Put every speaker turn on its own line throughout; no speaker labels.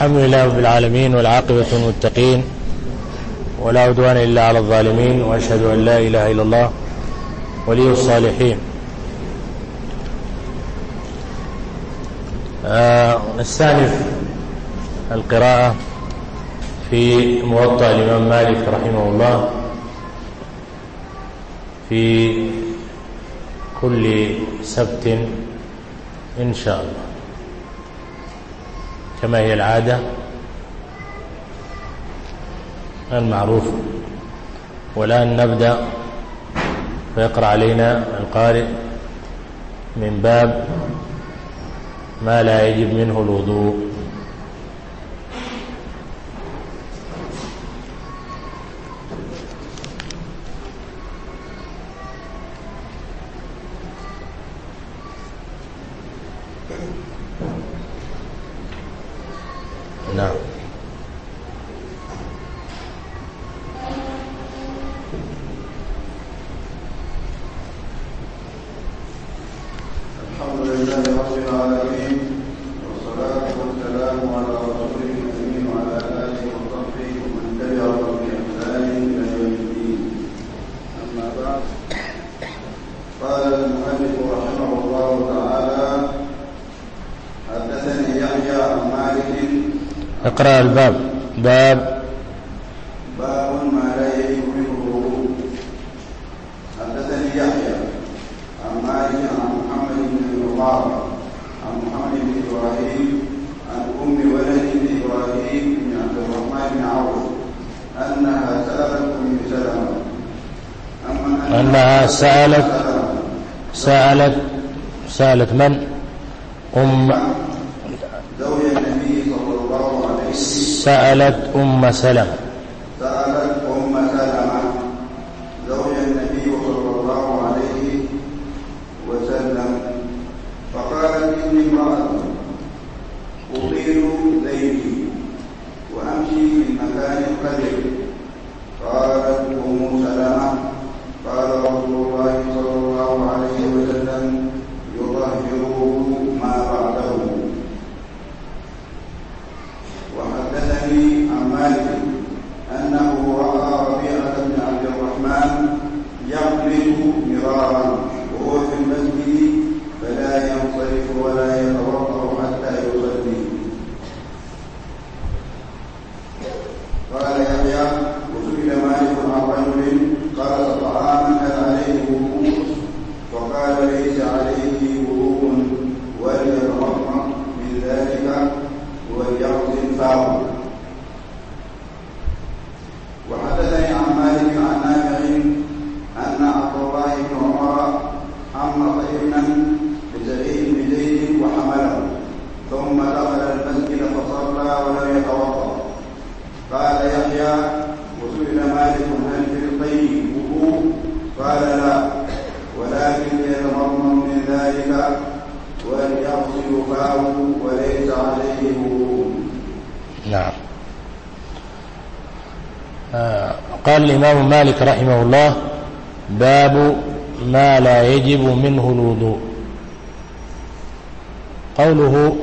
الحمد لله رب العالمين والعاقبة المتقين ولا عدوان إلا على الظالمين وأشهد أن لا إله إلا الله ولي الصالحين. آه، نستأنف القراءة في موطأ الإمام مالك رحمه الله في كل سبت إن شاء الله. كما هي العادة المعروف والآن نبدأ فيقرأ علينا القارئ من باب ما لا يجب منه الوضوء. الباب باب
باب ما لا يؤمنه حدثني يحيى عن مالك عن محمد بن المبارك عن محمد بن إبراهيم عن أم ولد إبراهيم بن عبد الرحمن بن عوف أنها سألت أم سلمة.
أنها سألت سألت سألت من؟ أم
سألت أم سلمة. مالك
رحمه الله باب ما لا يجب منه الوضوء. قوله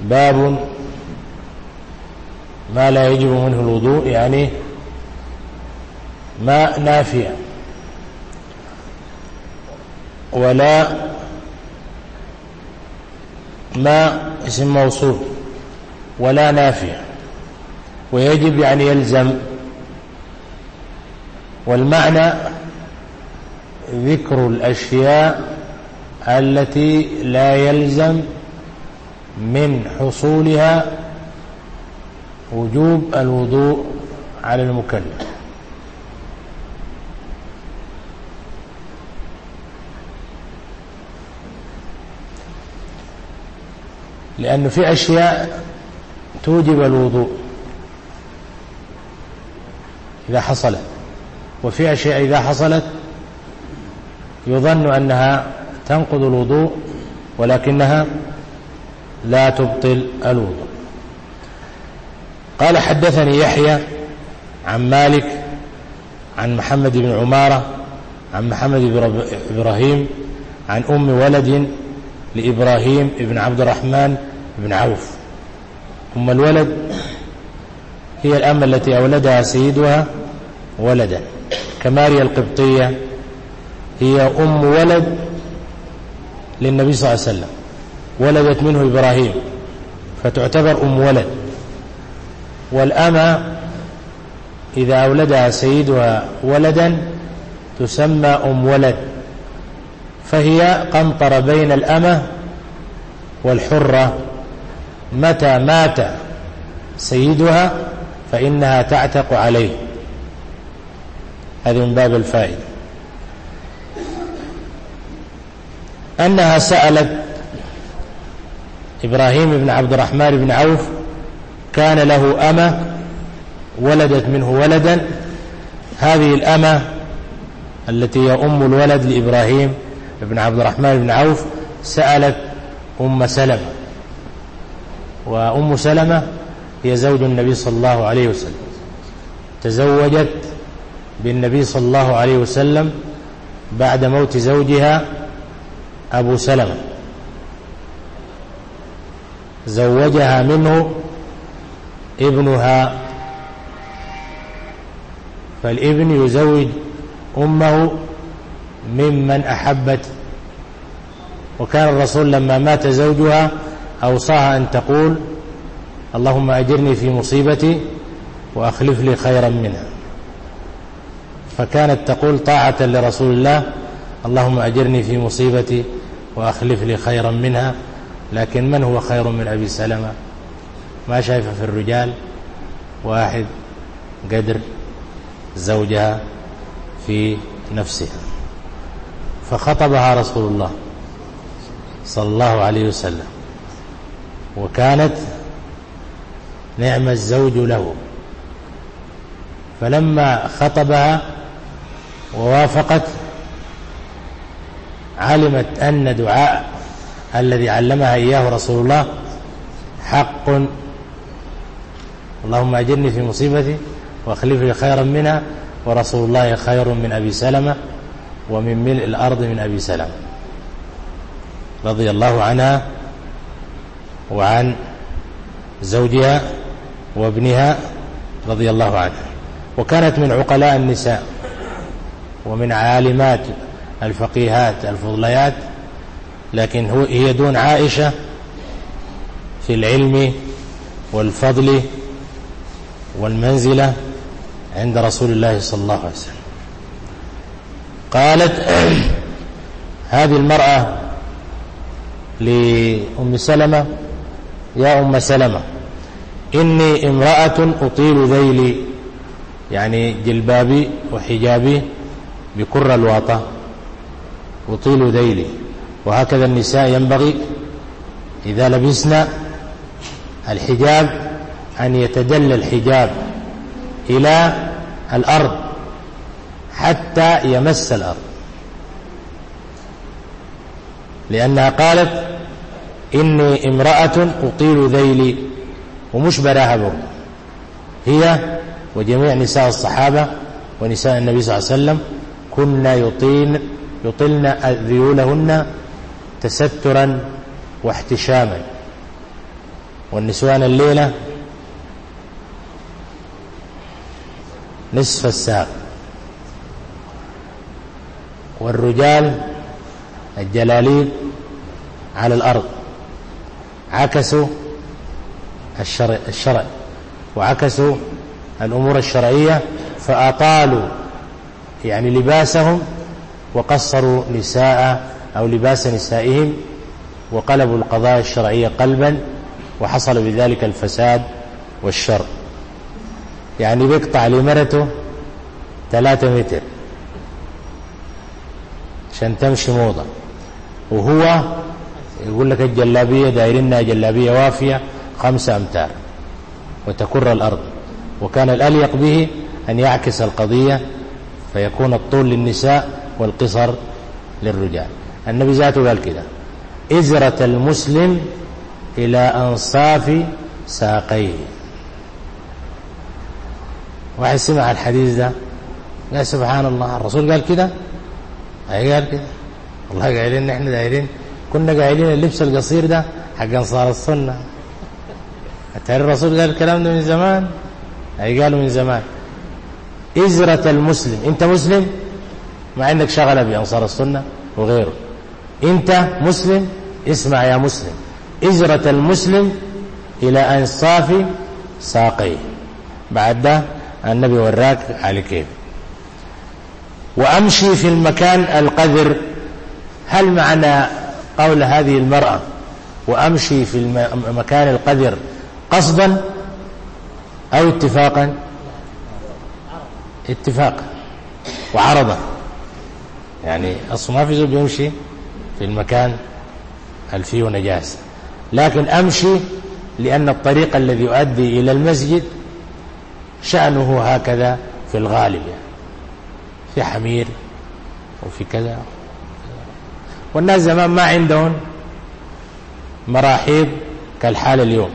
باب ما لا يجب منه الوضوء يعني ما نافع. ولا ما اسم موصول ولا نافع. ويجب يعني يلزم والمعنى ذكر الأشياء التي لا يلزم من حصولها وجوب الوضوء على المكلف. لأنه في أشياء توجب الوضوء إذا حصلت. وفي أشياء إذا حصلت يظن أنها تنقض الوضوء ولكنها لا تبطل الوضوء. قال حدثني يحيى عن مالك عن محمد بن عمارة عن محمد بن إبراهيم عن أم ولد لإبراهيم بن عبد الرحمن بن عوف. أم الولد هي الأم التي أولدها سيدها ولدا. كماريا القبطية هي أم ولد للنبي صلى الله عليه وسلم ولدت منه إبراهيم فتعتبر أم ولد. والأمى إذا أولدها سيدها ولدا تسمى أم ولد فهي قنطر بين الأمى والحرة متى مات سيدها فإنها تعتق عليه. هذه من باب الفائدة. أنها سألت إبراهيم بن عبد الرحمن بن عوف كان له أمة ولدت منه ولدا. هذه الأمة التي هي أم الولد لإبراهيم بن عبد الرحمن بن عوف سألت أم سلمة. وأم سلمة هي زوج النبي صلى الله عليه وسلم. تزوجت بالنبي صلى الله عليه وسلم بعد موت زوجها أبو سلم زوجها منه ابنها. فالابن يزوج أمه ممن أحبت. وكان الرسول لما مات زوجها أوصاها أن تقول اللهم أجرني في مصيبتي وأخلف لي خيرا منها. فكانت تقول طاعة لرسول الله اللهم أجرني في مصيبتي وأخلف لي خيرا منها لكن من هو خير من أبي سلمة؟ ما شايف في الرجال؟ واحد قدر زوجها في نفسها. فخطبها رسول الله صلى الله عليه وسلم. وكانت نعم الزوج له. فلما خطبها ووافقت علمت أن دعاء الذي علمها إياه رسول الله حق. اللهم أجرني في مصيبتي واخلف لي خيرا منها ورسول الله خير من أبي سلمة ومن ملء الأرض من أبي سلمة. رضي الله عنها وعن زوجها وابنها رضي الله عنها. وكانت من عقلاء النساء. ومن عالمات الفقيهات الفضليات لكن هو هي دون عائشة في العلم والفضل والمنزلة عند رسول الله صلى الله عليه وسلم. قالت هذه المرأة لأم سلمة يا أم سلمة إني امرأة أطيل ذيلي يعني جلبابي وحجابي بكر الواطة وطيل ذيله وهكذا النساء ينبغي إذا لبسنا الحجاب أن يتدل الحجاب إلى الأرض حتى يمس الأرض. لأنها قالت إني امرأة أطيل ذيلي ومش براها برد هي وجميع نساء الصحابة ونساء النبي صلى الله عليه وسلم كن يطين يطلن ذيولهن تسترا واحتشاما. والنسوان الليلة نصف الساق والرجال الجلالين على الأرض. عكسوا الشرع وعكسوا الأمور الشرعية فأطالوا يعني لباسهم وقصروا نساء أو لباس نسائهم وقلبوا القضايا الشرعية قلبا وحصل بذلك الفساد والشر. يعني بيقطع لمرته ثلاثة متر عشان تمشي موضة. وهو يقول لك الجلابية دائرنا جلابية وافية خمسة أمتار وتكر الأرض. وكان الأليق به أن يعكس القضية فيكون الطول للنساء والقصر للرجال النبي ذاته قال كده. إزرة المسلم إلى أنصاف ساقيه. واحد سمع الحديث ده. قال سبحان الله. الرسول قال كده؟ أي قال كده؟ والله قايلين نحن دايرين. كنا قايلين اللبس القصير ده حق أنصار السنة. التاريخ الرسول قال الكلام ده من زمان؟ أي قالوا من زمان. إزرة المسلم. أنت مسلم؟ ما عندك شغلة بأنصار السنة وغيره. أنت مسلم؟ اسمع يا مسلم. إزرة المسلم إلى أن صافي ساقيه. بعد ده النبي وراك على كيف. وأمشي في المكان القذر. هل معنى قول هذه المرأة وأمشي في المكان القذر قصدا أو اتفاقا؟ اتفاق وعرضة. يعني أصلا ما في زوج يمشي في المكان هل فيه نجاسة لكن أمشي لأن الطريق الذي يؤدي إلى المسجد شأنه هكذا في الغالب. يعني في حمير وفي كذا. والناس زمان ما عندهم مراحيض كالحال اليوم.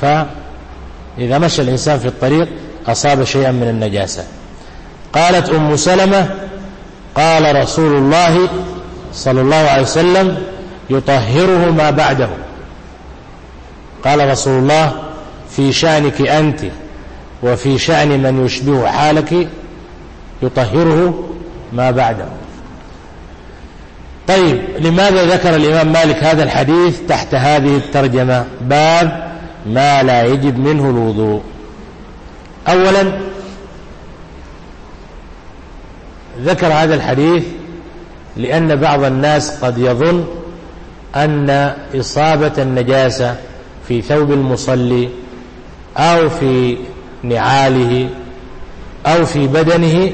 فإذا مشى الإنسان في الطريق أصاب شيئا من النجاسة. قالت أم سلمة قال رسول الله صلى الله عليه وسلم يطهره ما بعده. قال رسول الله في شأنك أنت وفي شأن من يشبه حالك يطهره ما بعده. طيب لماذا ذكر الإمام مالك هذا الحديث تحت هذه الترجمة؟ باب ما لا يجب منه الوضوء. أولا ذكر هذا الحديث لأن بعض الناس قد يظن أن إصابة النجاسة في ثوب المصلي أو في نعاله أو في بدنه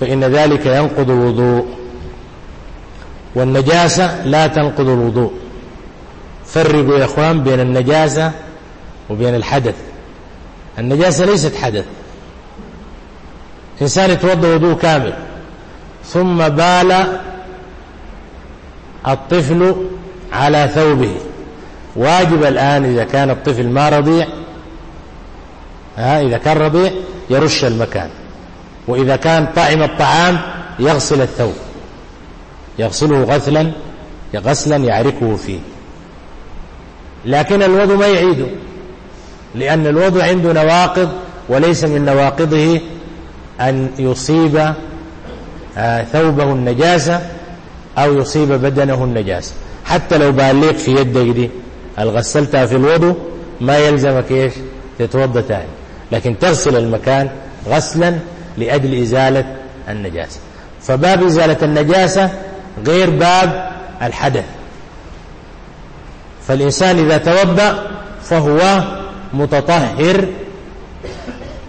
فإن ذلك ينقض الوضوء. والنجاسة لا تنقض الوضوء. فرقوا يا أخوان بين النجاسة وبين الحدث. النجاسة ليست حدث. إنسان يتوضأ وضوء كامل. ثم بال الطفل على ثوبه. واجب الآن إذا كان الطفل ما رضيع ها إذا كان رضيع يرش المكان. وإذا كان طعم الطعام يغسل الثوب. يغسله غسلا غسلا يعركه فيه. لكن الوضوء ما يعيده. لأن الوضع عنده نواقض وليس من نواقضه أن يصيب آه، ثوبه النجاسة أو يصيب بدنه النجاسة. حتى لو بالليق في يدك دي الغسلتها في الوضوء ما يلزمك إيش؟ تتوضى تاني. لكن تغسل المكان غسلا لأجل إزالة النجاسة. فباب إزالة النجاسة غير باب الحدث. فالإنسان إذا توضأ فهو متطهر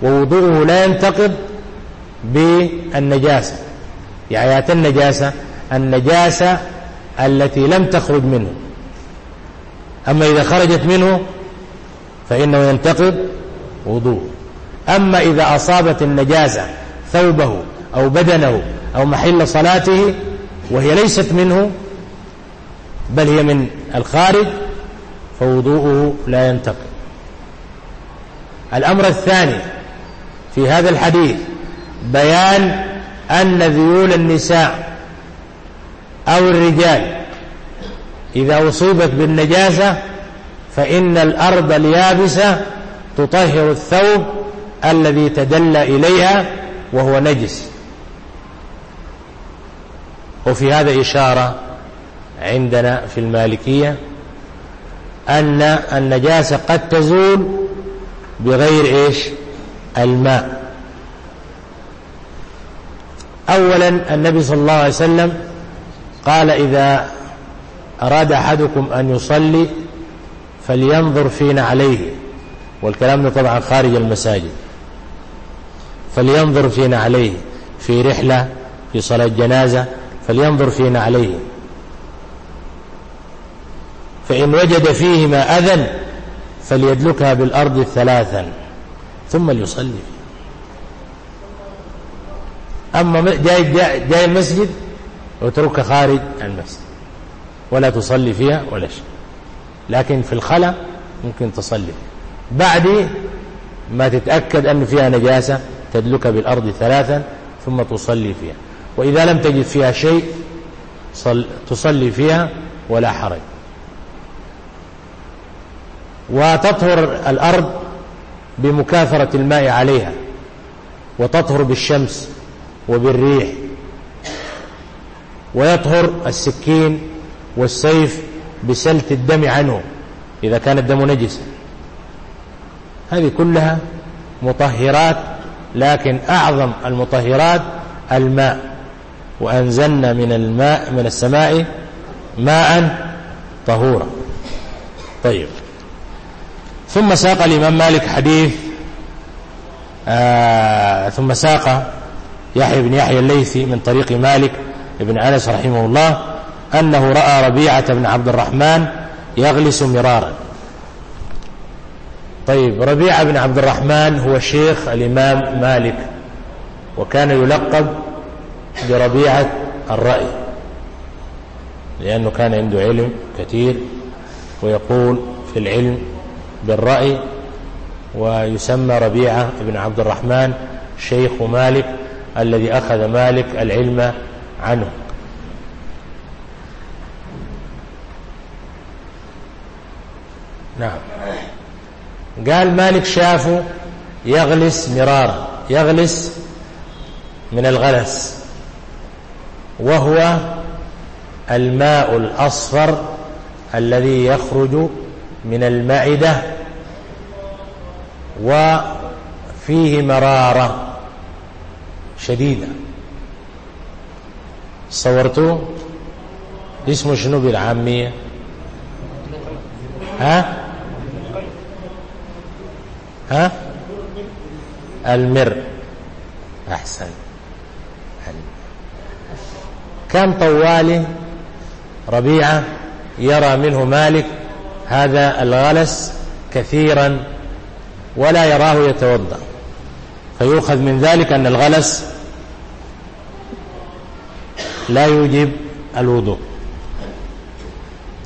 ووضوءه لا ينتقض بالنجاسة. يعني النجاسة النجاسة التي لم تخرج منه. أما إذا خرجت منه فإنه ينتقض وضوء أما إذا أصابت النجاسة ثوبه أو بدنه أو محل صلاته وهي ليست منه بل هي من الخارج فوضوءه لا ينتقض الأمر الثاني في هذا الحديث بيان أن ذيول النساء أو الرجال إذا أصيبت بالنجاسة فإن الأرض اليابسة تطهر الثوب الذي تدلى إليها وهو نجس. وفي هذا إشارة عندنا في المالكية أن النجاسة قد تزول بغير إيش؟ الماء. أولا النبي صلى الله عليه وسلم قال إذا أراد أحدكم أن يصلي فلينظر فينا عليه. والكلام ده طبعا خارج المساجد. فلينظر فينا عليه. في رحلة في صلاة جنازة فلينظر فينا عليه. فإن وجد فيه ما أذن فليدلكها بالأرض ثلاثا ثم ليصلي فيها أما جاي, جاي, جاي المسجد وترك خارج المسجد ولا تصلي فيها ولا شيء. لكن في الخلا ممكن تصلي. بعد ما تتأكد أن فيها نجاسة تدلكها بالأرض ثلاثا ثم تصلي فيها. وإذا لم تجد فيها شيء تصلي فيها ولا حرج. وتطهر الأرض بمكافرة الماء عليها وتطهر بالشمس وبالريح ويطهر السكين والسيف بسلت الدم عنه إذا كان الدم نجسا هذه كلها مطهرات لكن أعظم المطهرات الماء. وأنزلنا من الماء من السماء ماء طهورا. طيب. ثم ساق الإمام مالك حديث آه، ثم ساق يحيى بن يحيى الليثي من طريق مالك بن أنس رحمه الله أنه رأى ربيعة بن عبد الرحمن يغلس مرارا. طيب ربيعة بن عبد الرحمن هو شيخ الإمام مالك وكان يلقب بربيعة الرأي لأنه كان عنده علم كثير ويقول في العلم بالرأي ويسمى ربيعة بن عبد الرحمن شيخ مالك الذي أخذ مالك العلم عنه. نعم. قال مالك شافه يغلس مرارا يغلس من الغلس وهو الماء الأصفر الذي يخرج من المعدة وفيه مرارة شديدة. صورتوا اسمه شنو بالعامية؟ ها؟ ها؟ المر. أحسن. كم طوالي؟ ربيعة يرى منه مالك. هذا الغلس كثيرا ولا يراه يتوضأ. فيؤخذ من ذلك أن الغلس لا يوجب الوضوء.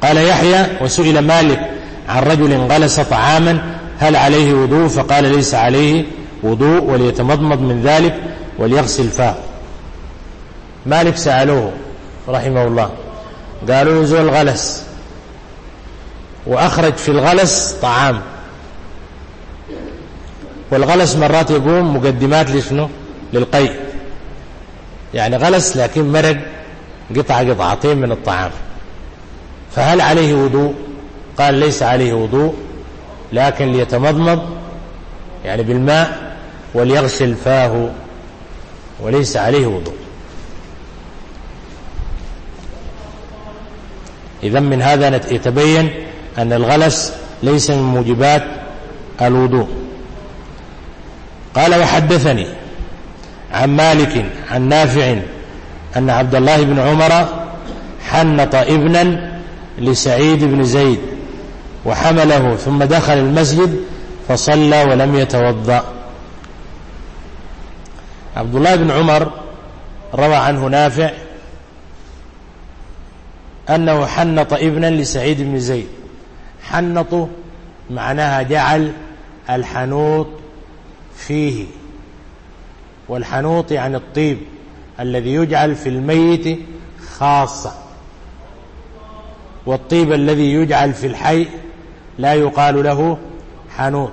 قال يحيى وسئل مالك عن رجل غلس طعاما هل عليه وضوء؟ فقال ليس عليه وضوء وليتمضمض من ذلك وليغسل فاه مالك سألوه رحمه الله قالوا زول غلس وأخرج في الغلس طعام. والغلس مرات يقوم مقدمات لشنو؟ للقيء. يعني غلس لكن مرق قطعة قطعتين من الطعام. فهل عليه وضوء؟ قال ليس عليه وضوء لكن ليتمضمض يعني بالماء وليغسل فاه وليس عليه وضوء. إذا من هذا يتبين أن الغلس ليس من موجبات الوضوء. قال وحدثني عن مالك عن نافع أن عبد الله بن عمر حنط ابنا لسعيد بن زيد وحمله ثم دخل المسجد فصلى ولم يتوضأ. عبد الله بن عمر روى عنه نافع أنه حنط ابنا لسعيد بن زيد. حنطه معناها جعل الحنوط فيه. والحنوط يعني الطيب الذي يجعل في الميت خاصة. والطيب الذي يجعل في الحي لا يقال له حنوط.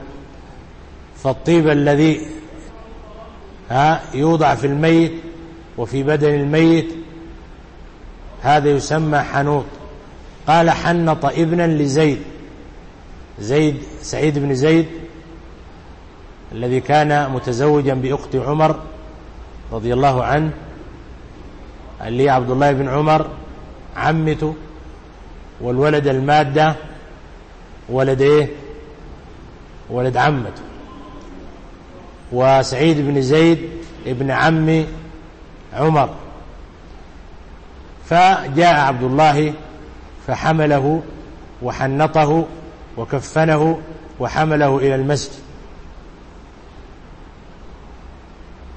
فالطيب الذي يوضع في الميت وفي بدن الميت هذا يسمى حنوط. قال حنط ابنا لزيد. زيد سعيد بن زيد الذي كان متزوجا بأخت عمر رضي الله عنه اللي عبد الله بن عمر عمته والولد المادة ولد إيه؟ ولد عمته وسعيد بن زيد ابن عم عمر. فجاء عبد الله فحمله وحنطه وكفنه وحمله إلى المسجد.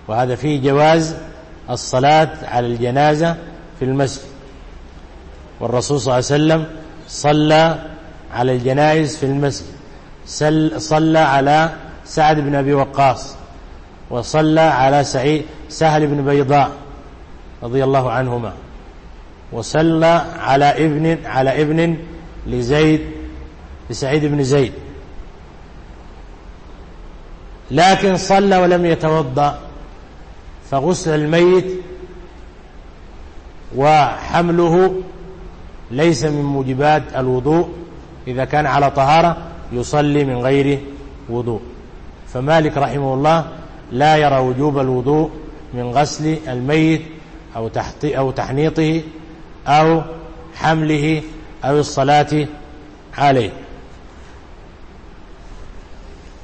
وهذا فيه جواز الصلاة على الجنازة في المسجد. والرسول صلى الله عليه وسلم صلى على الجنائز في المسجد. صلى على سعد بن أبي وقاص. وصلى على سعيد سهل بن بيضاء رضي الله عنهما. وصلى على ابن على ابن لزيد لسعيد بن زيد. لكن صلى ولم يتوضأ فغسل الميت وحمله ليس من موجبات الوضوء. إذا كان على طهارة يصلي من غير وضوء. فمالك رحمه الله لا يرى وجوب الوضوء من غسل الميت أو, تحت أو تحنيطه أو حمله أو الصلاة عليه.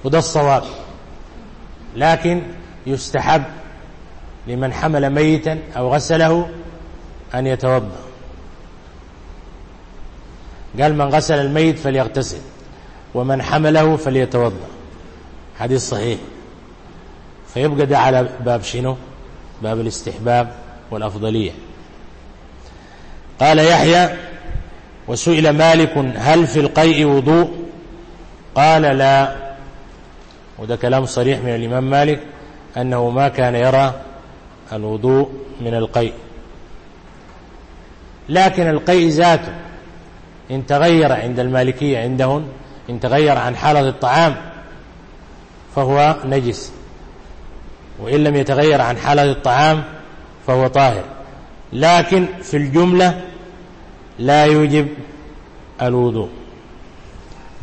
وده الصواب. لكن يستحب لمن حمل ميتا أو غسله أن يتوضأ. قال من غسل الميت فليغتسل ومن حمله فليتوضأ. حديث صحيح. فيبقى ده على باب شنو؟ باب الاستحباب والأفضلية. قال يحيى وسئل مالك هل في القيء وضوء؟ قال لا. وده كلام صريح من الإمام مالك أنه ما كان يرى الوضوء من القيء لكن القيء ذاته إن تغير عند المالكية عندهم إن تغير عن حالة الطعام فهو نجس. وإن لم يتغير عن حالة الطعام فهو طاهر. لكن في الجملة لا يوجب الوضوء.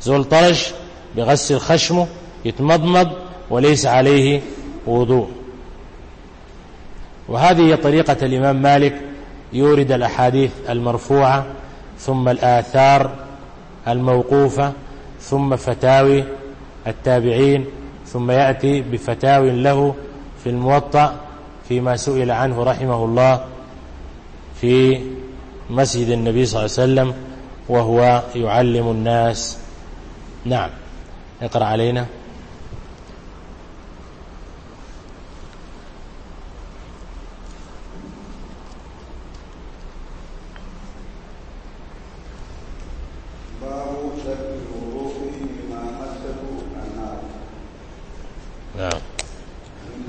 زول طرش بغسل خشمه يتمضمض وليس عليه وضوء. وهذه هي طريقة الإمام مالك يورد الأحاديث المرفوعة ثم الآثار الموقوفة ثم فتاوي التابعين ثم يأتي بفتاوي له في الموطأ فيما سئل عنه رحمه الله في مسجد النبي صلى الله عليه وسلم وهو يعلم الناس. نعم. اقرأ علينا.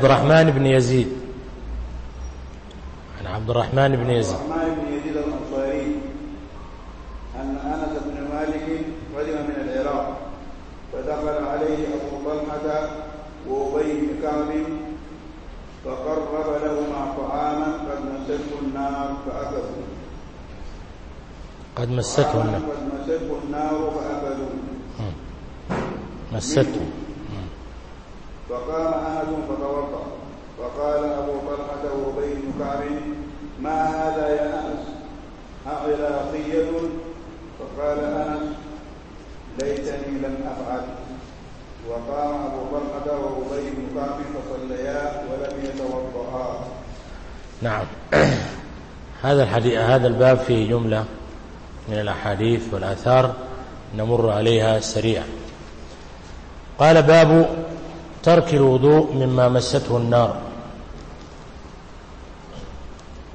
عبد الرحمن بن يزيد
عن عبد الرحمن بن يزيد عبد الرحمن بن يزيد
الأنصاري أن أنس بن مالك قدم من العراق فدخل عليه أبو طلحة وأبي بن كعب فقرب لهما طعاما قد مسته النار فأكلوا.
قد مسته النار.
قد مسته النار فأكلوا.
مسته.
فقام أحد فتوضأ. فقال أبو طلحة وأبي بن كعب ما هذا يا أنس؟ أعراقية فقال أنس ليتني لم أفعل. وقام أبو طلحة وأبي بن كعب فصليا ولم يتوضأا.
نعم. هذا الحديث هذا الباب فيه جملة من الأحاديث والآثار نمر عليها سريعا. قال باب ترك الوضوء مما مسته النار.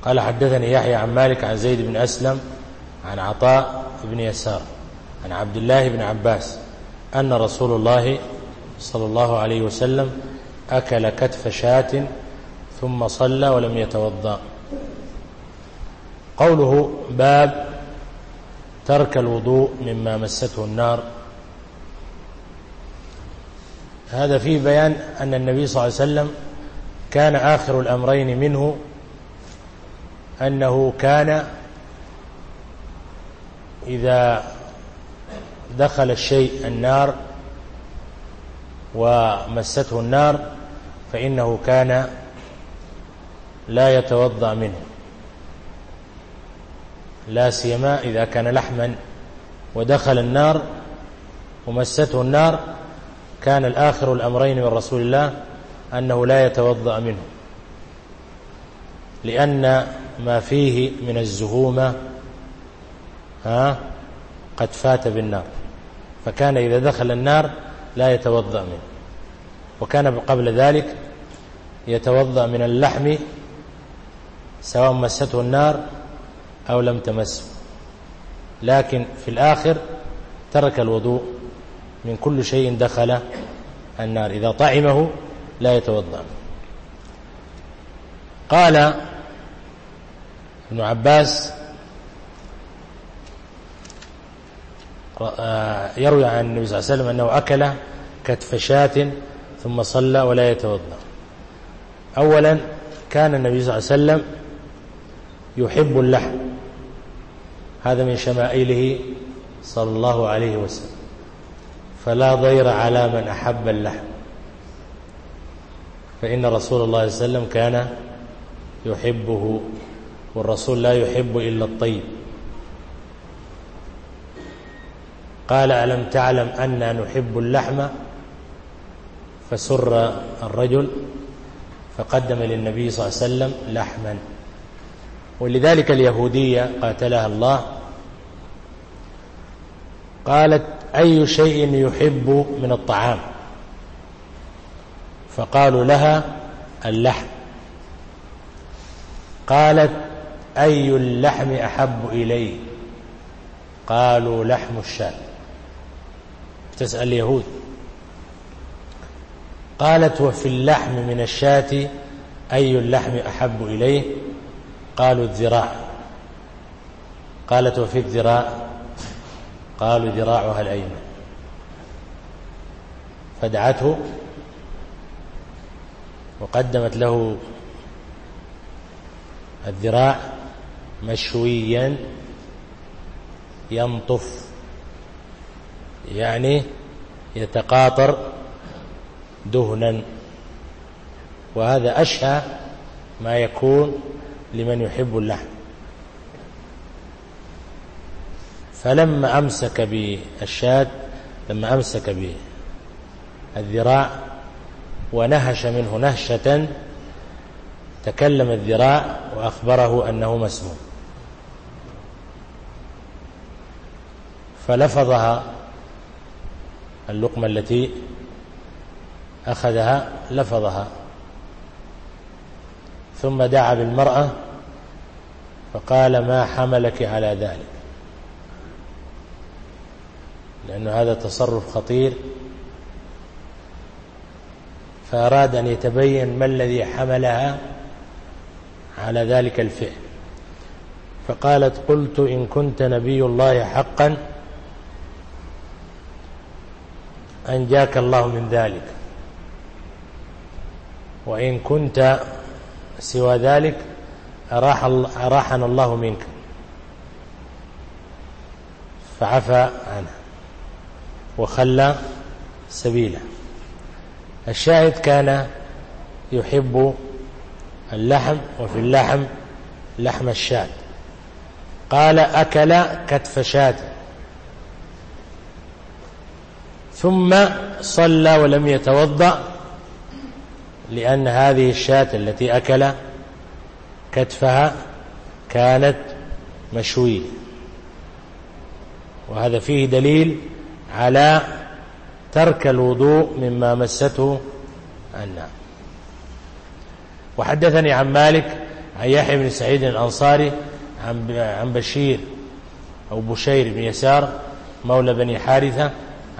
قال حدثني يحيى عن مالك عن زيد بن أسلم عن عطاء بن يسار عن عبد الله بن عباس أن رسول الله صلى الله عليه وسلم أكل كتف شاة ثم صلى ولم يتوضأ. قوله باب ترك الوضوء مما مسته النار. هذا فيه بيان أن النبي صلى الله عليه وسلم كان آخر الأمرين منه أنه كان إذا دخل الشيء النار ومسته النار فإنه كان لا يتوضأ منه. لا سيما إذا كان لحما ودخل النار ومسته النار كان الآخر الأمرين من رسول الله أنه لا يتوضأ منه لأن ما فيه من الزهومة ها قد فات بالنار. فكان إذا دخل النار لا يتوضأ منه. وكان قبل ذلك يتوضأ من اللحم سواء مسته النار أو لم تمسه. لكن في الآخر ترك الوضوء. من كل شيء دخل النار. إذا طعمه لا يتوضأ. قال ابن عباس يروي عن النبي صلى الله عليه وسلم أنه أكل كتف شاة ثم صلى ولا يتوضأ. أولا كان النبي صلى الله عليه وسلم يحب اللحم. هذا من شمائله صلى الله عليه وسلم. فلا ضير على من أحب اللحم. فإن رسول الله صلى الله عليه وسلم كان يحبه والرسول لا يحب إلا الطيب. قال ألم تعلم أن نحب اللحم؟ فسر الرجل فقدم للنبي صلى الله عليه وسلم لحما. ولذلك اليهودية قاتلها الله. قالت أي شيء يحب من الطعام؟ فقالوا لها اللحم. قالت أي اللحم أحب إليه قالوا لحم الشاة تسأل اليهود. قالت وفي اللحم من الشاة أي اللحم أحب إليه؟ قالوا الذراع. قالت وفي الذراع. قالوا ذراعها الأيمن فدعته وقدمت له الذراع مشويا ينطف يعني يتقاطر دهنا. وهذا أشهى ما يكون لمن يحب اللحم. فلما أمسك بالشاة لما أمسك بالذراع ونهش منه نهشة تكلم الذراع وأخبره أنه مسموم. فلفظها اللقمة التي أخذها لفظها. ثم دعا بالمرأة فقال ما حملك على ذلك؟ لأن هذا تصرف خطير. فأراد أن يتبين ما الذي حملها على ذلك الفعل. فقالت قلت إن كنت نبي الله حقا أنجاك الله من ذلك. وإن كنت سوى ذلك أراحنا الله منك. فعفى عنه. وخلى سبيله. الشاهد كان يحب اللحم وفي اللحم لحم الشاة. قال أكل كتف شاة. ثم صلى ولم يتوضأ لأن هذه الشاة التي أكل كتفها كانت مشوية. وهذا فيه دليل على ترك الوضوء مما مسته النار. وحدثني عن مالك عن يحيى بن سعيد الأنصاري عن بشير أو بشير بن يسار مولى بني حارثة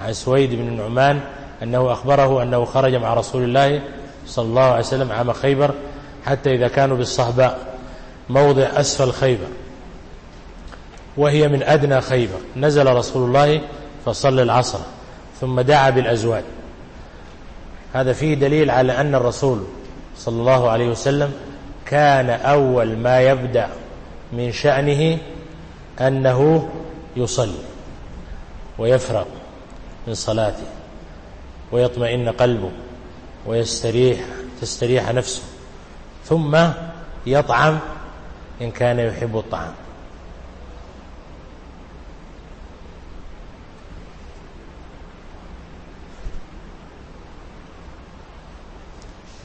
عن سويد بن النعمان أنه أخبره أنه خرج مع رسول الله صلى الله عليه وسلم عام خيبر حتى إذا كانوا بالصهباء موضع أسفل خيبر وهي من أدنى خيبر. نزل رسول الله فصلى العصر ثم دعا بالأزواج. هذا فيه دليل على أن الرسول صلى الله عليه وسلم كان أول ما يبدأ من شأنه أنه يصلي ويفرغ من صلاته ويطمئن قلبه ويستريح تستريح نفسه ثم يطعم إن كان يحب الطعام.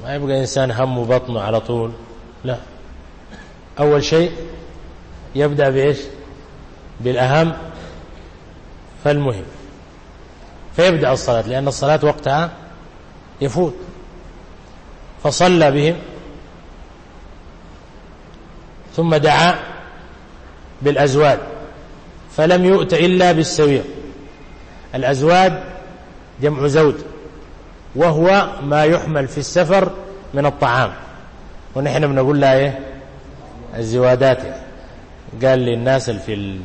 ما يبقى إنسان هم بطنه على طول. لا. أول شيء يبدأ بإيش؟ بالأهم فالمهم. فيبدأ الصلاة لأن الصلاة وقتها يفوت. فصلى بهم ثم دعا بالأزواد فلم يؤت إلا بالسويق. الأزواد جمع زوج. وهو ما يحمل في السفر من الطعام. ونحن بنقول لها إيه؟ الزوادات. قال للناس في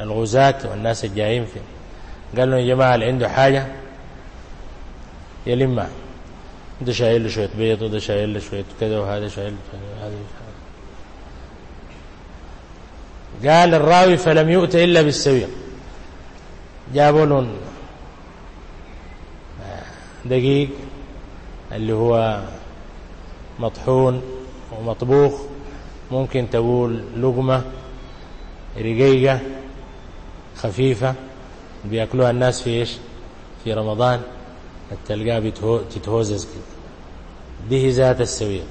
الغزات والناس الجايين في قال لهم يا جماعة اللي عنده حاجة يلمها ده شايل له شوية بيض وده شايل له شوية كذا وهذا شايل هذا قال الراوي فلم يؤت إلا بالسويق. جابوا له دقيق اللي هو مطحون ومطبوخ ممكن تقول لقمة رقيقة خفيفة بيأكلوها الناس في إيش؟ في رمضان تلقاها تتهوزز كده. به ذات السويق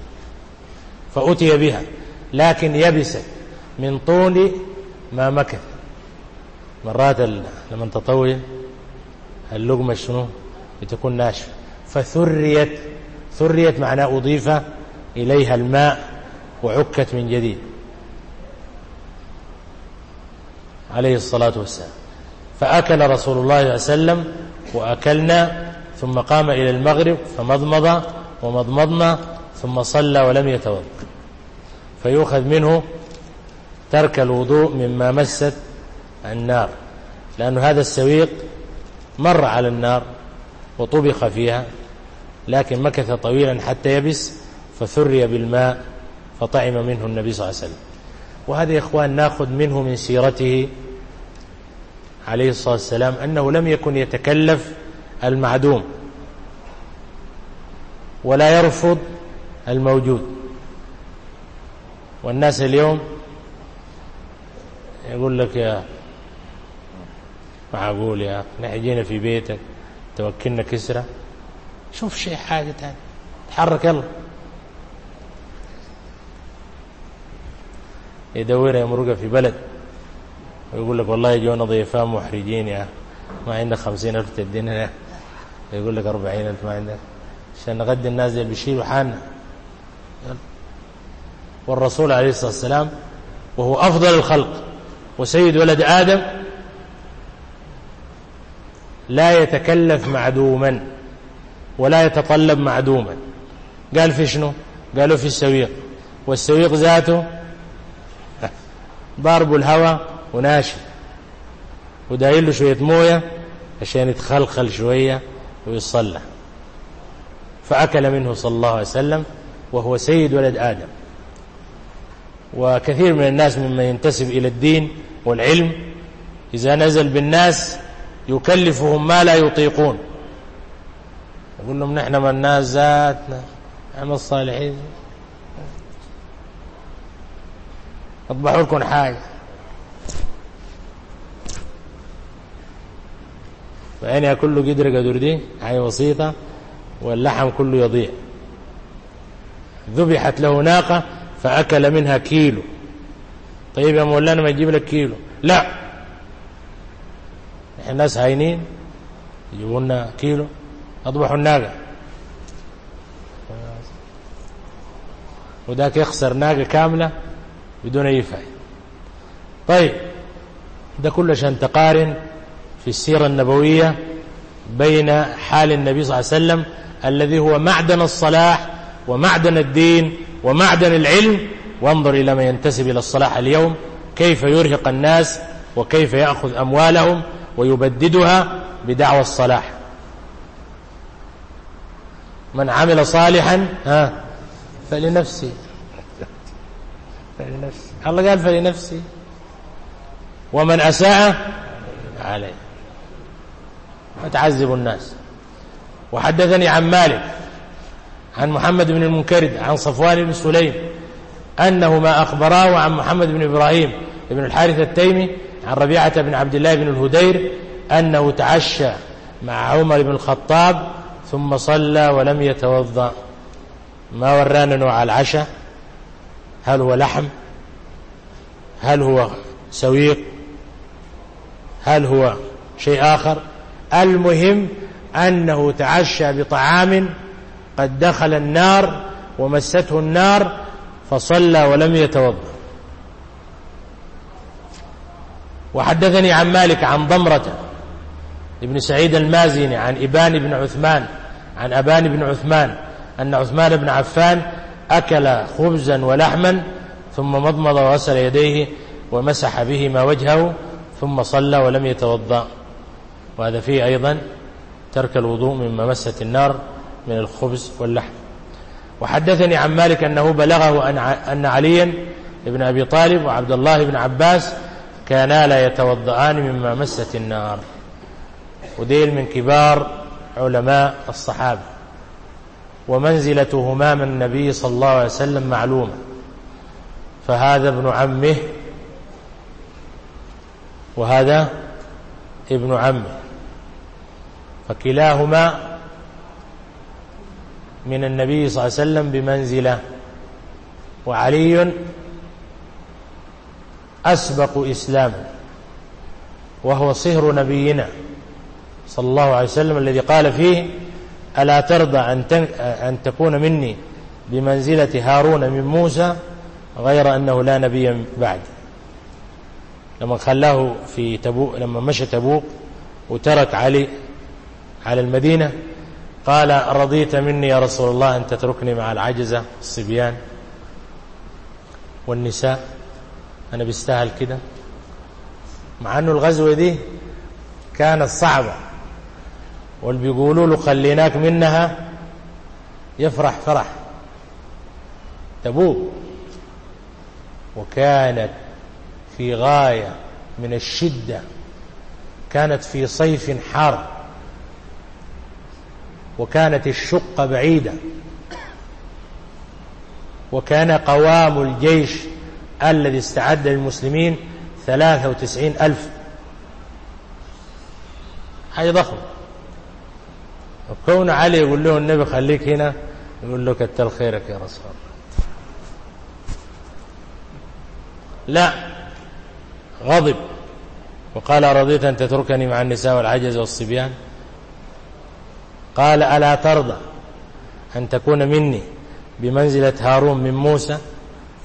فأتي بها. لكن يبست من طول ما مكث. مرات لما تطوي اللقمة شنو؟ لتكون ناشفة. فثريت ثريت معناه أضيف إليها الماء وعكت من جديد. عليه الصلاة والسلام. فأكل رسول الله صلى الله عليه وسلم وأكلنا ثم قام إلى المغرب فمضمض ومضمضنا ثم صلى ولم يتوضأ. فيؤخذ منه ترك الوضوء مما مست النار. لأن هذا السويق مر على النار. وطبخ فيها لكن مكث طويلا حتى يبس فثري بالماء فطعم منه النبي صلى الله عليه وسلم. وهذا يا إخوان ناخذ منه من سيرته عليه الصلاة والسلام أنه لم يكن يتكلف المعدوم ولا يرفض الموجود. والناس اليوم يقول لك يا معقول يا نحجينا في بيتك توكلنا كسرة شوف شيء حاجة تاني تحرك يلا. يدورها يمرقها في بلد. ويقول لك والله جونا ضيفان محرجين يا. ما عندك خمسين ألف تديننا يقول لك أربعين ألف ما عندك. عشان نغدي الناس اللي بيشيلوا حالنا. والرسول عليه الصلاة والسلام وهو أفضل الخلق. وسيد ولد آدم لا يتكلف معدوما ولا يتطلب معدوما. قال في شنو؟ قالوا في السويق. والسويق ذاته ضرب الهواء وناشف ودايل له شوية موية عشان يتخلخل شوية ويصلى. فأكل منه صلى الله عليه وسلم وهو سيد ولد آدم. وكثير من الناس ممن ينتسب إلى الدين والعلم إذا نزل بالناس يكلفهم ما لا يطيقون. يقول لهم نحن من الناس ذاتنا نحن الصالحين. اطبعوا لكم حاجة. فأين كل قدر قدر دي حاجة بسيطة واللحم كله يضيع. ذبحت له ناقة فأكل منها كيلو. طيب يا مولانا ما يجيب لك كيلو. لا. الناس هاينين يجيبوا لنا كيلو أضبحوا الناقة. وذاك يخسر ناقة كاملة بدون أي فائد طيب ده كله عشان تقارن في السيرة النبوية بين حال النبي صلى الله عليه وسلم الذي هو معدن الصلاح ومعدن الدين ومعدن العلم. وانظر إلى من ينتسب إلى الصلاح اليوم كيف يرهق الناس وكيف يأخذ أموالهم ويبددها بدعوى الصلاح. من عمل صالحا ها فلنفسي فلنفسي الله قال فلنفسي ومن أساء عليه. فتعذب الناس. وحدثني عن مالك عن محمد بن المنكرد عن صفوان بن سليم أنه ما أخبراه عن محمد بن إبراهيم بن الحارث التيمي عن ربيعة بن عبد الله بن الهدير أنه تعشى مع عمر بن الخطاب ثم صلى ولم يتوضأ. ما ورانا نوع العشاء؟ هل هو لحم؟ هل هو سويق؟ هل هو شيء آخر؟ المهم أنه تعشى بطعام قد دخل النار ومسته النار فصلى ولم يتوضأ. وحدثني عن مالك عن ضمرة ابن سعيد المازني عن إبان بن عثمان عن أبان بن عثمان أن عثمان بن عفان أكل خبزا ولحما ثم مضمض وغسل يديه ومسح بهما وجهه ثم صلى ولم يتوضأ. وهذا فيه أيضا ترك الوضوء مما مست النار من الخبز واللحم. وحدثني عن مالك أنه بلغه أن عليا ابن أبي طالب وعبد الله بن عباس كانا لا يتوضعان مما مست النار. وديل من كبار علماء الصحابة. ومنزلتهما من النبي صلى الله عليه وسلم معلومة. فهذا ابن عمه وهذا ابن عمه. فكلاهما من النبي صلى الله عليه وسلم بمنزلة. وعلي أسبق إسلام وهو صهر نبينا صلى الله عليه وسلم الذي قال فيه ألا ترضى أن, أن تكون مني بمنزلة هارون من موسى غير أنه لا نبي بعد. لما خلاه في تبوك لما مشى تبوك وترك علي على المدينة قال رضيت مني يا رسول الله أن تتركني مع العجزة الصبيان والنساء. أنا بيستاهل كده. مع أنه الغزوة دي كانت صعبة. واللي بيقولوا له خليناك منها يفرح فرح. تبوك. وكانت في غاية من الشدة. كانت في صيف حار. وكانت الشقة بعيدة. وكان قوام الجيش الذي استعد للمسلمين 93 ألف. حي ضخم. وكون علي يقول له النبي خليك هنا يقول له كتل خيرك يا رسول الله. لا. غضب. وقال رضيت أن تتركني مع النساء والعجز والصبيان. قال ألا ترضى أن تكون مني بمنزلة هارون من موسى؟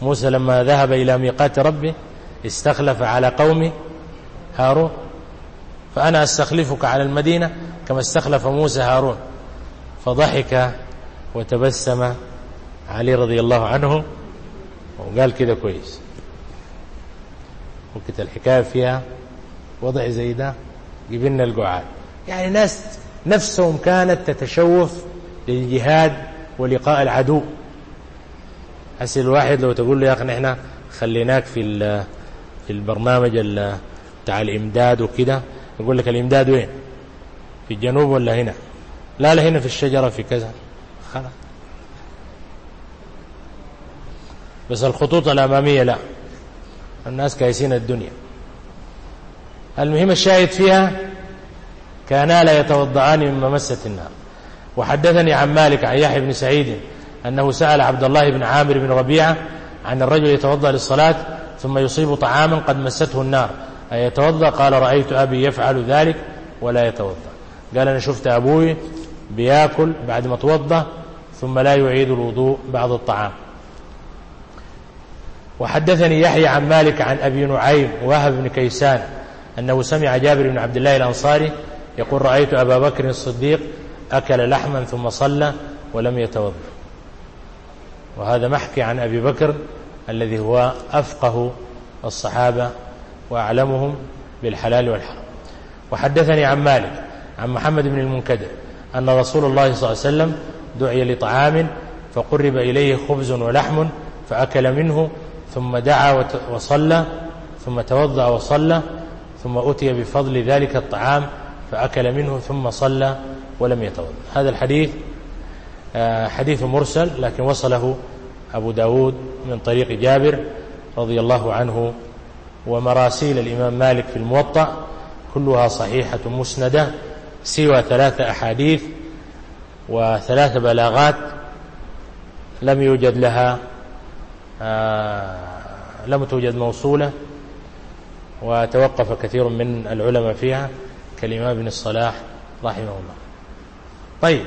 موسى لما ذهب إلى ميقات ربه استخلف على قومه هارون فأنا أستخلفك على المدينة كما استخلف موسى هارون. فضحك وتبسم علي رضي الله عنه وقال كده كويس. وكت الحكاية فيها وضع زي ده جبنا القعاد. يعني ناس نفسهم كانت تتشوف للجهاد ولقاء العدو. حس الواحد لو تقول له يا أخي نحن خليناك في في البرنامج بتاع الإمداد وكده يقول لك الإمداد وين؟ في الجنوب ولا هنا؟ لا لا هنا في الشجرة في كذا. خلاص. بس الخطوط الأمامية لا. الناس كايسين الدنيا. المهم الشاهد فيها كانا لا يتوضعان من ممسة النار. وحدثني عن مالك عن يحيى بن سعيد أنه سأل عبد الله بن عامر بن ربيعة عن الرجل يتوضأ للصلاة ثم يصيب طعاما قد مسته النار. أيتوضأ؟ قال رأيت أبي يفعل ذلك ولا يتوضأ. قال أنا شفت أبوي بياكل بعد ما توضأ ثم لا يعيد الوضوء بعد الطعام. وحدثني يحيى عن مالك عن أبي نعيم وهب بن كيسان أنه سمع جابر بن عبد الله الأنصاري يقول رأيت أبا بكر الصديق أكل لحما ثم صلى ولم يتوضأ. وهذا محكي عن أبي بكر الذي هو أفقه الصحابة وأعلمهم بالحلال والحرام. وحدثني عن مالك عن محمد بن المنكدر أن رسول الله صلى الله عليه وسلم دعي لطعام فقرب إليه خبز ولحم فأكل منه ثم دعا وصلى ثم توضأ وصلى ثم أتي بفضل ذلك الطعام فأكل منه ثم صلى ولم يتوضأ. هذا الحديث آه، حديث مرسل لكن وصله أبو داود من طريق جابر رضي الله عنه. ومراسيل الإمام مالك في الموطأ كلها صحيحة مسندة سوى ثلاثة أحاديث وثلاث بلاغات لم يوجد لها آه، لم توجد موصولة وتوقف كثير من العلماء فيها كالإمام ابن الصلاح رحمه الله. طيب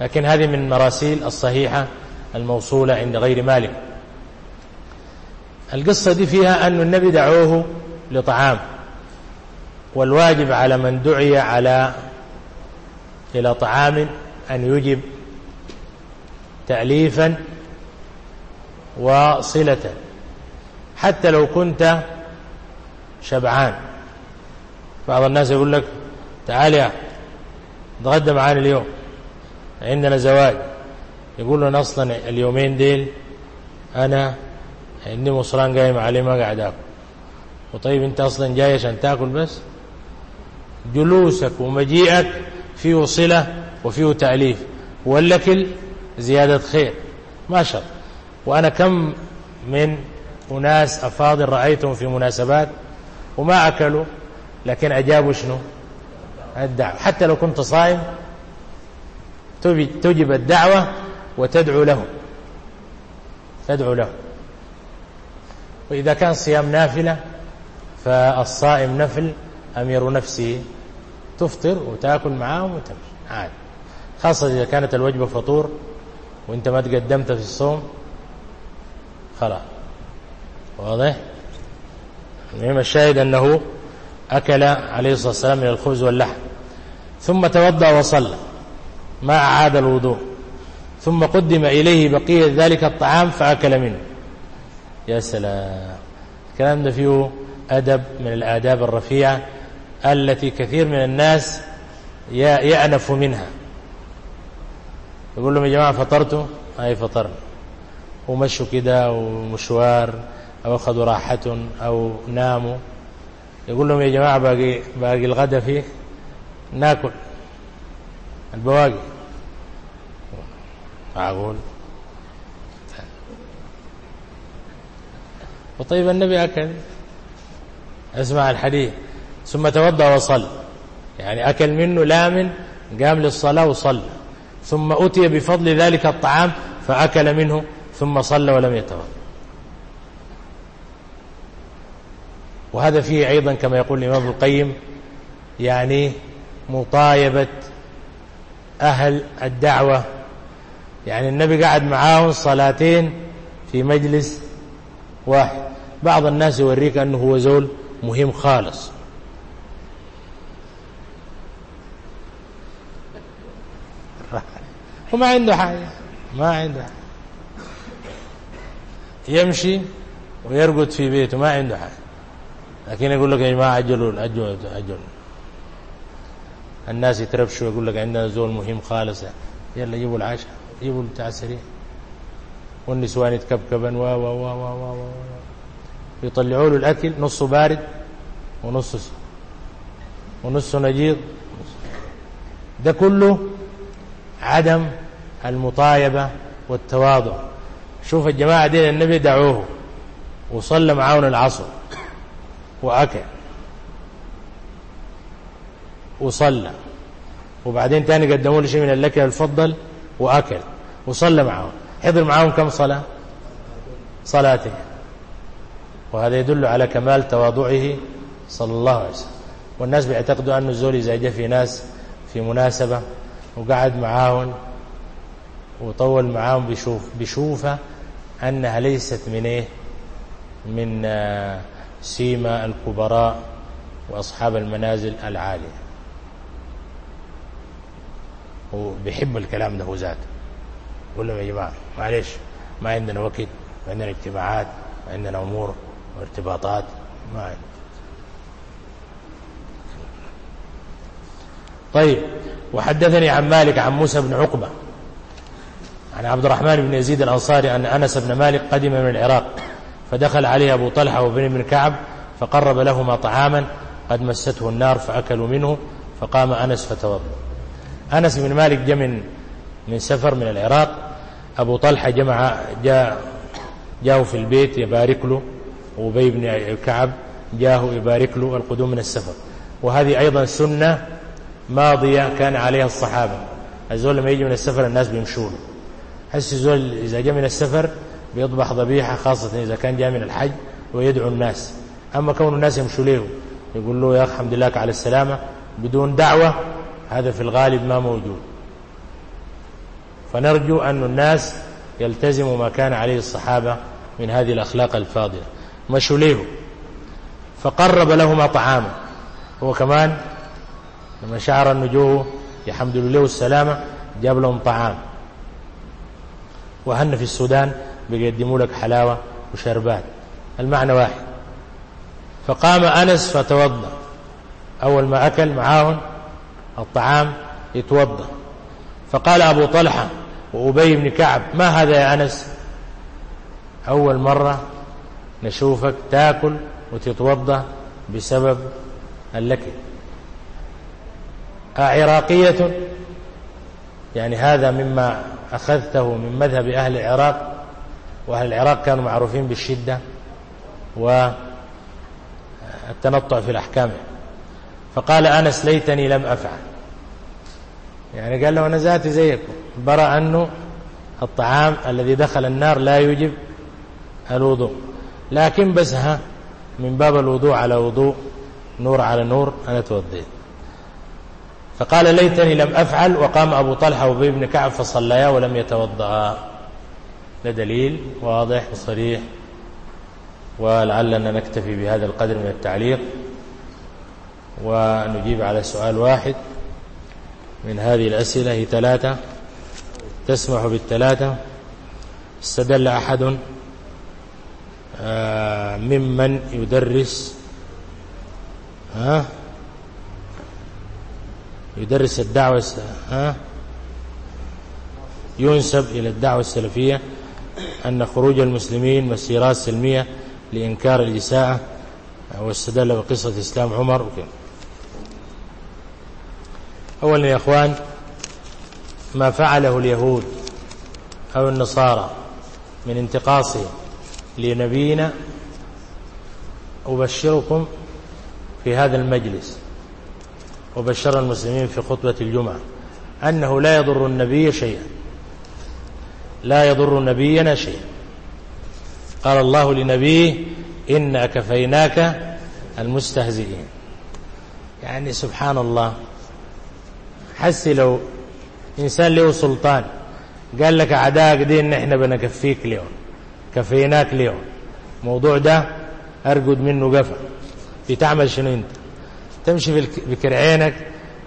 لكن هذه من المراسيل الصحيحة الموصولة عند غير مالك. القصة دي فيها أن النبي دعوه لطعام والواجب على من دعي على إلى طعام أن يجب تأليفا وصلة حتى لو كنت شبعان. بعض الناس يقول لك تعال يا تغدى معانا اليوم. عندنا زواج. يقول لنا أصلا اليومين ديل أنا عندي مصران قايم عليه ما قاعد أكل. وطيب أنت أصلا جاي عشان تأكل بس؟ جلوسك ومجيئك فيه صلة وفيه تأليف. والأكل زيادة خير. ما شر وأنا كم من أناس أفاضل رأيتهم في مناسبات وما أكلوا لكن أجابوا شنو؟ الدعوة. حتى لو كنت صائم تجب الدعوة وتدعو له تدعو له وإذا كان صيام نافلة فالصائم نفل أمير نفسه تفطر وتأكل معهم وتمشي. عادي. خاصة إذا كانت الوجبة فطور وأنت ما تقدمت في الصوم خلاص. واضح؟ المهم الشاهد أنه أكل عليه الصلاة والسلام من الخبز واللحم. ثم توضأ وصلى. ما عاد الوضوء. ثم قدم إليه بقية ذلك الطعام فأكل منه. يا سلام. الكلام ده فيه أدب من الآداب الرفيعة التي كثير من الناس يأنف منها. يقول لهم يا جماعة فطرتوا؟ أي فطر. ومشوا كده ومشوار أو أخذوا راحتهم أو ناموا. يقول لهم يا جماعة باقي, باقي الغدا فيه؟ ناكل. البواقي. معقول وطيب النبي أكل. أسمع الحديث. ثم توضى وصلى. يعني أكل منه لامن قام للصلاة وصلى. ثم أتي بفضل ذلك الطعام فأكل منه ثم صلى ولم يتوضى وهذا فيه أيضا كما يقول الإمام القيم يعني مطايبة أهل الدعوة يعني النبي قعد معاهم صلاتين في مجلس واحد. بعض الناس يوريك أنه هو زول مهم خالص. وما عنده حاجة. ما عنده حاجة. يمشي ويرقد في بيته ما عنده حاجة. لكن يقول لك يا جماعة أجلوا أجلوا أجلوا. الناس يتربشوا يقول لك عندنا زول مهم خالص. يلا جيبوا العشاء. المتعسرين والنسوان يتكبكبن و و و و و يطلعوا له الأكل نصه بارد ونصه ونصه نجيض ده كله عدم المطايبة والتواضع۔ شوف الجماعة دين النبي دعوه وصلى معاون العصر وأكل وصلى وبعدين تاني قدموا له شيء من اللكة الفضل وأكل وصلى معهم. حضر معهم كم صلاة؟ صلاته. وهذا يدل على كمال تواضعه صلى الله عليه وسلم. والناس بيعتقدوا أن الزول إذا جاء في ناس في مناسبة وقعد معاهم وطول معاهم بيشوف بيشوفها أنها ليست من إيه؟ من آه، سيما الكبراء وأصحاب المنازل العالية. هو بيحب الكلام ده هو ذات قول لهم يا جماعة معلش ما عندنا وقت ما عندنا اجتماعات ما عندنا أمور وارتباطات ما عندنا. طيب وحدثني عن مالك عن موسى بن عقبة عن عبد الرحمن بن يزيد الأنصاري أن أنس بن مالك قدم من العراق فدخل عليه أبو طلحة وابن بن كعب فقرب لهما طعاما قد مسته النار فأكلوا منه فقام أنس فتوضأ. أنس بن مالك جاء من من سفر من العراق أبو طلحة جمع جاء جاءه في البيت يبارك له وبي بن كعب جاءه يبارك له القدوم من السفر وهذه أيضا سنة ماضية كان عليها الصحابة الزول لما يجي من السفر الناس بيمشوا له حس الزول إذا جاء من السفر بيطبح ذبيحة خاصة إذا كان جاء من الحج ويدعو الناس أما كون الناس يمشوا له يقول له يا أخي الحمد لله على السلامة بدون دعوة هذا في الغالب ما موجود. فنرجو أن الناس يلتزموا ما كان عليه الصحابة من هذه الأخلاق الفاضلة. مشوا فقرب لهما طعاما هو كمان لما شعر النجوه يحمد لله والسلامة جاب لهم طعام. وهن في السودان بيقدموا لك حلاوة وشربات. المعنى واحد. فقام أنس فتوضأ. أول ما أكل معاهم الطعام يتوضأ. فقال أبو طلحة وأبي بن كعب ما هذا يا أنس؟ أول مرة نشوفك تاكل وتتوضأ بسبب اللك أعراقية يعني هذا مما أخذته من مذهب أهل العراق وأهل العراق كانوا معروفين بالشدة والتنطع في الأحكام. فقال أنس ليتني لم أفعل. يعني قال له أنا ذاتي زيكم برأ أنه الطعام الذي دخل النار لا يجب الوضوء. لكن بس ها من باب الوضوء على وضوء نور على نور أنا توضيت. فقال ليتني لم أفعل وقام أبو طلحة وابي بن كعب فصليا ولم يتوضأ لدليل واضح وصريح ولعلنا نكتفي بهذا القدر من التعليق. ونجيب على سؤال واحد. من هذه الأسئلة هي ثلاثة. تسمح بالثلاثة. استدل أحد آه، ممن يدرس ها؟ يدرس الدعوة ها؟ ينسب إلى الدعوة السلفية أن خروج المسلمين مسيرات سلمية لإنكار الإساءة واستدل بقصة إسلام عمر وكذا أولا يا أخوان ما فعله اليهود أو النصارى من انتقاصهم لنبينا أبشركم في هذا المجلس. وبشر المسلمين في خطبة الجمعة أنه لا يضر النبي شيئا. لا يضر نبينا شيئا. قال الله لنبيه إنا كفيناك المستهزئين. يعني سبحان الله حسي لو إنسان له سلطان قال لك عداك دي نحن بنكفيك اليوم كفيناك اليوم. الموضوع ده أرجد منه قفا بتعمل شنو أنت؟ تمشي بكرعينك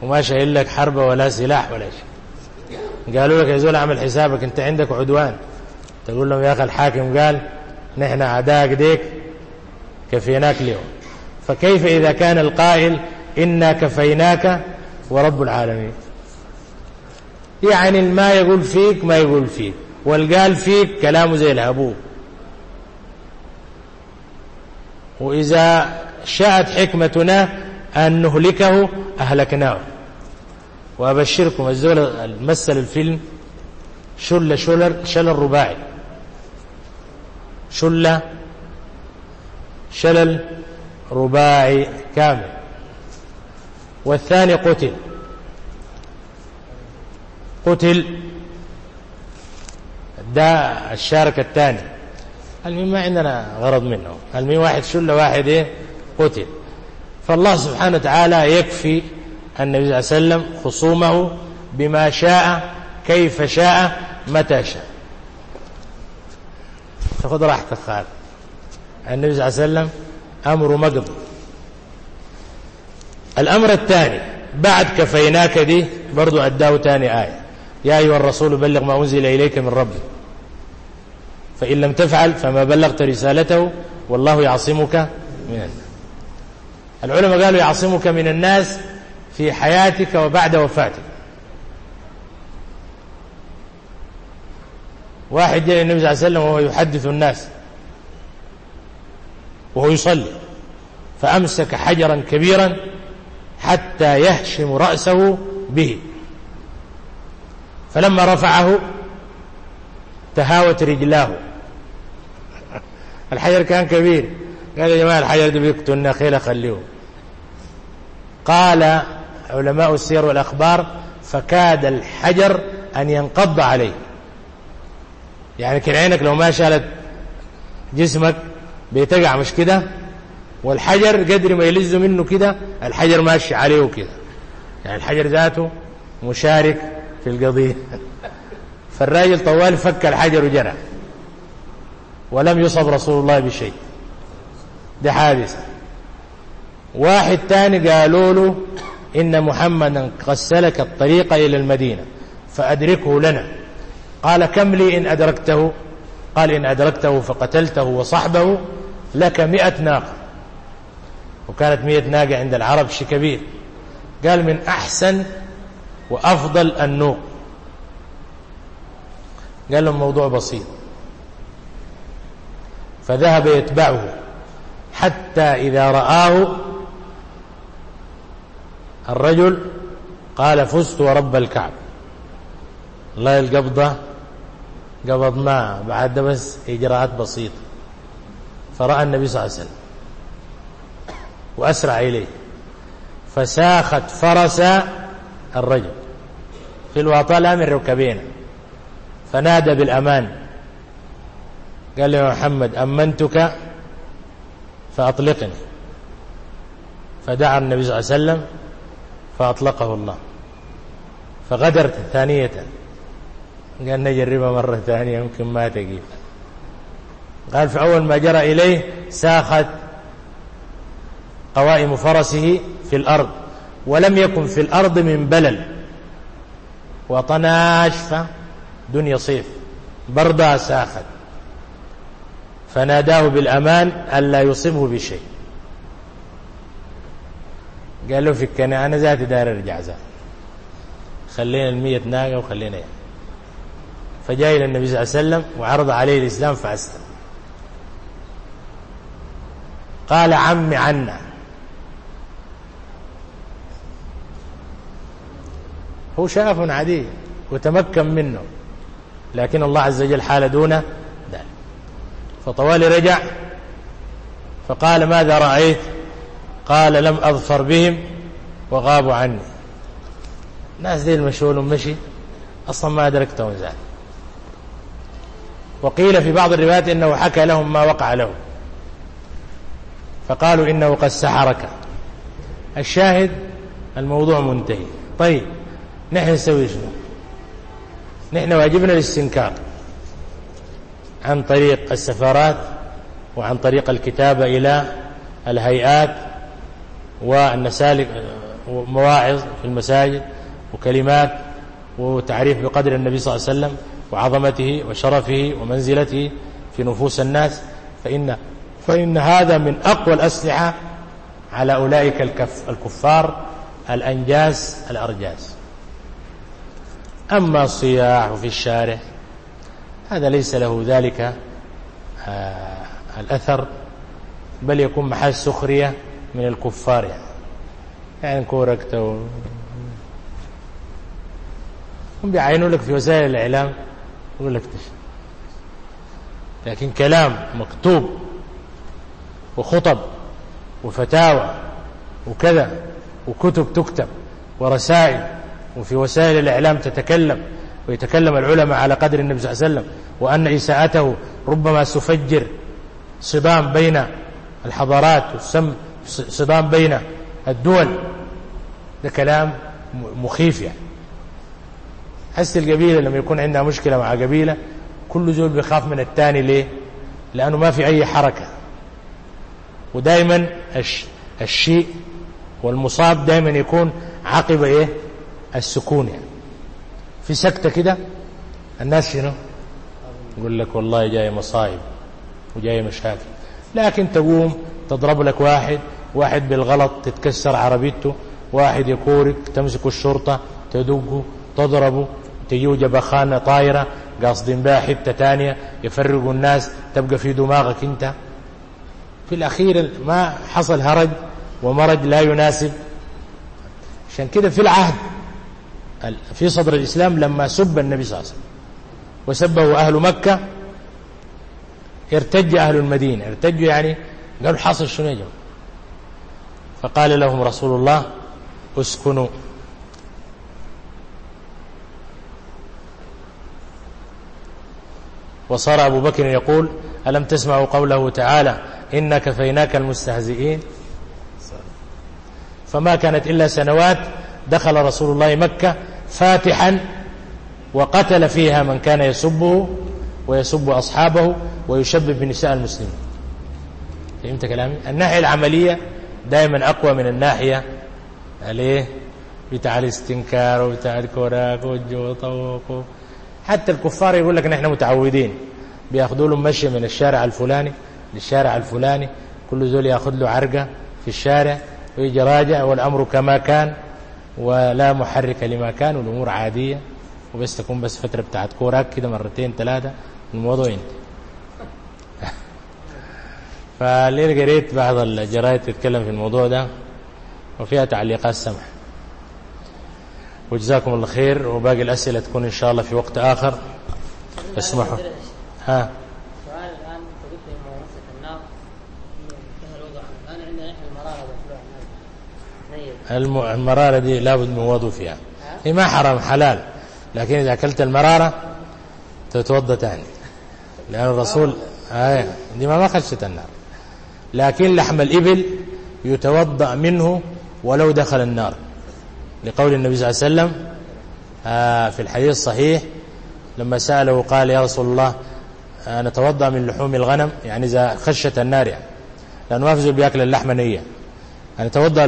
وما شايل لك حربة ولا سلاح ولا شيء. قالوا لك يا زول اعمل حسابك أنت عندك عدوان. تقول لهم يا أخي الحاكم قال نحن عداك ديك كفيناك اليوم. فكيف إذا كان القائل إنا كفيناك ورب العالمين. يعني ما يقول فيك ما يقول فيك. والقال فيك كلامه زي الهبو وإذا شاءت حكمتنا أن نهلكه أهلكناه. وأبشركم الزول المثل الفيلم شل شلر شلل رباعي شل شلل رباعي كامل. والثاني قتل. قتل ده الشارك الثاني. المين ما عندنا غرض منه. المين واحد شلة واحد إيه؟ قتل. فالله سبحانه وتعالى يكفي النبي صلى الله عليه وسلم خصومه بما شاء كيف شاء متى شاء. تخذ راحتك خالد. النبي صلى الله عليه وسلم أمر مقضي الأمر الثاني بعد كفيناك دي برضو أداه تاني آية. يا أيها الرسول بلغ ما أنزل إليك من ربك فإن لم تفعل فما بلغت رسالته والله يعصمك من الناس. العلماء قالوا يعصمك من الناس في حياتك وبعد وفاتك. واحد جاء النبي صلى الله عليه وسلم وهو يحدث الناس. وهو يصلي. فأمسك حجرا كبيرا حتى يهشم رأسه به. فلما رفعه تهاوت رجلاه. الحجر كان كبير. قال يا جماعة الحجر دي بيقتلنا خيلة خليه قال علماء السير والأخبار فكاد الحجر أن ينقض عليه. يعني كان عينك لو ما شالت جسمك بيتقع مش كده؟ والحجر قدر ما يلز منه كده الحجر ماشي عليه كده يعني الحجر ذاته مشارك في القضية. فالراجل طوال فك الحجر وجرى. ولم يصب رسول الله بشيء. ده حادثة واحد تاني قالوا له إن محمدا قد سلك الطريق إلى المدينة فأدركه لنا. قال كم لي إن أدركته؟ قال إن أدركته فقتلته وصحبه لك مئة ناقة. وكانت مية ناقة عند العرب شيء كبير. قال من أحسن وأفضل النوق قال لهم موضوع بسيط. فذهب يتبعه حتى إذا رآه الرجل قال فزت ورب الكعب. الله القبضة قبضناها بعد بس إجراءات بسيطة. فرأى النبي صلى الله عليه وسلم. وأسرع إليه. فساخت فرس الرجل. في الوطالة من ركبين فنادى بالأمان. قال له محمد أمنتك؟ فأطلقني. فدعا النبي صلى الله عليه وسلم فأطلقه الله. فغدرت ثانية. قال نجربها مرة ثانية يمكن ما تجيب قال فأول ما جرى إليه ساخت قوائم فرسه في الأرض ولم يكن في الأرض من بلل. وطناشفة دنيا صيف بردا ساخت. فناداه بالأمان ألا يصبه بشيء. قال له فكنا أنا ذات دار رجع ذات خلينا المية ناقة وخلينا يعني. فجاء إلى النبي صلى الله عليه وسلم وعرض عليه الإسلام فأسلم. قال عمي عنا. هو شاف عادي وتمكن منه لكن الله عز وجل حال دون ذلك فطوال رجع فقال ماذا رأيت قال لم أظفر بهم وغابوا عني الناس دي المشهول مشي أصلا ما أدركتهم زال وقيل في بعض الروايات إنه حكى لهم ما وقع له فقالوا إنه قد سحرك الشاهد الموضوع منتهي طيب نحن نسوي شنو؟ نحن واجبنا الاستنكار عن طريق السفارات وعن طريق الكتابة إلى الهيئات والمسالك ومواعظ في المساجد وكلمات وتعريف بقدر النبي صلى الله عليه وسلم وعظمته وشرفه ومنزلته في نفوس الناس. فإن, فإن هذا من أقوى الأسلحة على أولئك الكف الكفار الأنجاس الأرجاس. أما الصياح في الشارع هذا ليس له ذلك آه، الأثر بل يكون محل سخرية من الكفار يعني, يعني كوركت و... هم بيعينوا لك في وسائل الإعلام يقول لك تش. لكن كلام مكتوب وخطب وفتاوى وكذا وكتب تكتب ورسائل وفي وسائل الإعلام تتكلم ويتكلم العلماء على قدر النبي صلى الله عليه وسلم وأن إساءته ربما سفجر صدام بين الحضارات صدام بين الدول. ده كلام مخيف يعني. حس القبيلة لما يكون عندها مشكلة مع قبيلة كل زول بيخاف من الثاني ليه؟ لأنه ما في أي حركة. ودائما الشيء والمصاب دائما يكون عقب إيه؟ السكون يعني. في سكتة كده الناس شنو؟ يقول لك والله جاي مصايب وجاي مشاكل. لكن تقوم تضرب لك واحد واحد بالغلط تتكسر عربيته واحد يكورك تمسك الشرطة تدقه تضربه تيوجة جبخانة طايرة قاصدين بها حتة تانية يفرقوا الناس تبقى في دماغك انت. في الأخير ما حصل هرج ومرج لا يناسب. عشان كده في العهد في صدر الإسلام لما سب النبي صلى الله عليه وسلم. وسبه أهل مكة. ارتج أهل المدينة. ارتجوا يعني قالوا حاصل شنو يا جماعة؟ فقال لهم رسول الله اسكنوا. وصار أبو بكر يقول ألم تسمعوا قوله تعالى إنا كفيناك المستهزئين؟ فما كانت إلا سنوات دخل رسول الله مكة فاتحا وقتل فيها من كان يسبه ويسب أصحابه ويشبب بنساء المسلمين. فهمت كلامي؟ الناحية العملية دائما أقوى من الناحية عليه بتاع الاستنكار وبتاع الكوراك والجوطة وقو. حتى الكفار يقول لك نحن متعودين بيأخذوا لهم مشي من الشارع الفلاني للشارع الفلاني كل زول يأخذ له عرقة في الشارع ويجي راجع والأمر كما كان. ولا محرك لما كان والامور عادية وبس تكون بس فترة بتاعت كوراك كده مرتين ثلاثة الموضوع ينتهي. فالليل قريت بعض الجرائد تتكلم في الموضوع ده؟ وفيها تعليقات سمح. وجزاكم الله خير وباقي الأسئلة تكون إن شاء الله في وقت آخر. اسمحوا. ها؟
المرارة
دي لابد من وضو فيها. هي ما حرام حلال. لكن إذا أكلت المرارة تتوضى تاني. لأن الرسول آية. دي ما خشت النار. لكن لحم الإبل يتوضأ منه ولو دخل النار. لقول النبي صلى الله عليه وسلم آه، في الحديث الصحيح لما سأله قال يا رسول الله نتوضى نتوضأ من لحوم الغنم؟ يعني إذا خشت النار يعني. لأنه ما فزل بيأكل اللحمة نية. أن يتوضأ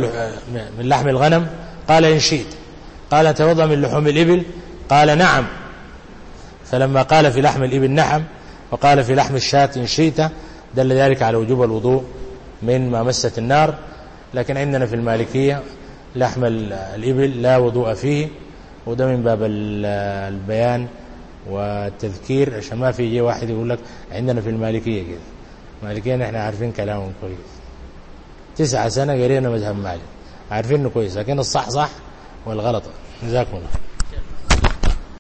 من لحم الغنم؟ قال إن شئت. قال يتوضأ من لحوم الإبل؟ قال نعم. فلما قال في لحم الإبل نعم وقال في لحم الشاة إن شئت دل ذلك على وجوب الوضوء من ما مست النار. لكن عندنا في المالكية لحم الإبل لا وضوء فيه وده من باب البيان والتذكير. عشان ما في يجي واحد يقول لك عندنا في المالكية كده. المالكية نحن عارفين كلامهم كويس. تسع سنة قرينا مذهب مالك. عارفين كويس لكن الصح صح والغلط. جزاكم الله.